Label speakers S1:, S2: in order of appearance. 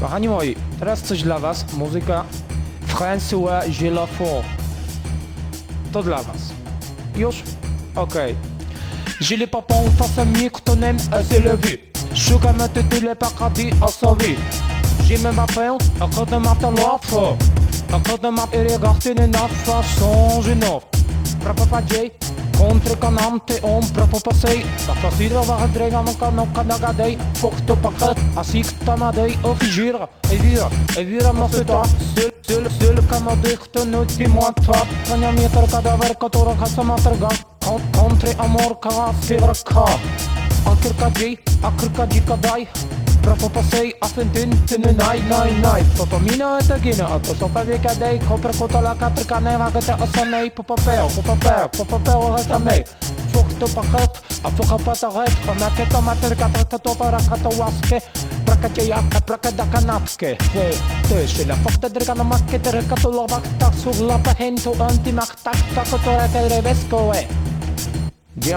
S1: Kochani moi, teraz coś dla was. Muzyka François Gélafont. To dla was. Już? Okej. J'ai les en face à moi que ton aime s'élever. Sugar te les paradis à sauver. J'ai même à côté de ma talafre. À côté de ma irrigation de notre façon, je n'offre. Contro canante om proprio pa sei. La clasidra va a drega non kan non kan nagadei. Fokto pakket, asik tamadei of gira. E vira, e vira ma se ta. Sul, sul, sul, kama dikto nuti mo top. Kanya meter kadaver katora kasa materga. Contre amor ka fevra ka. Ka ka. Proprio sei, affentin, tine nai, nai, nai. Papa mina e te gina, ato so pa vika dei. Kopre kota la katr ka ne vagate asanei. Papa peo, papa peo, papa peo resta mei. Fokto pakket, a foka pataret. Komaketa mater katra kato para kato waske. Prakatjeja, prakadakanapske. Hey, töösse la fakta drgana makke tere kato lovak tak sur la pahento anti mak tak tak to re veskoe. Eh.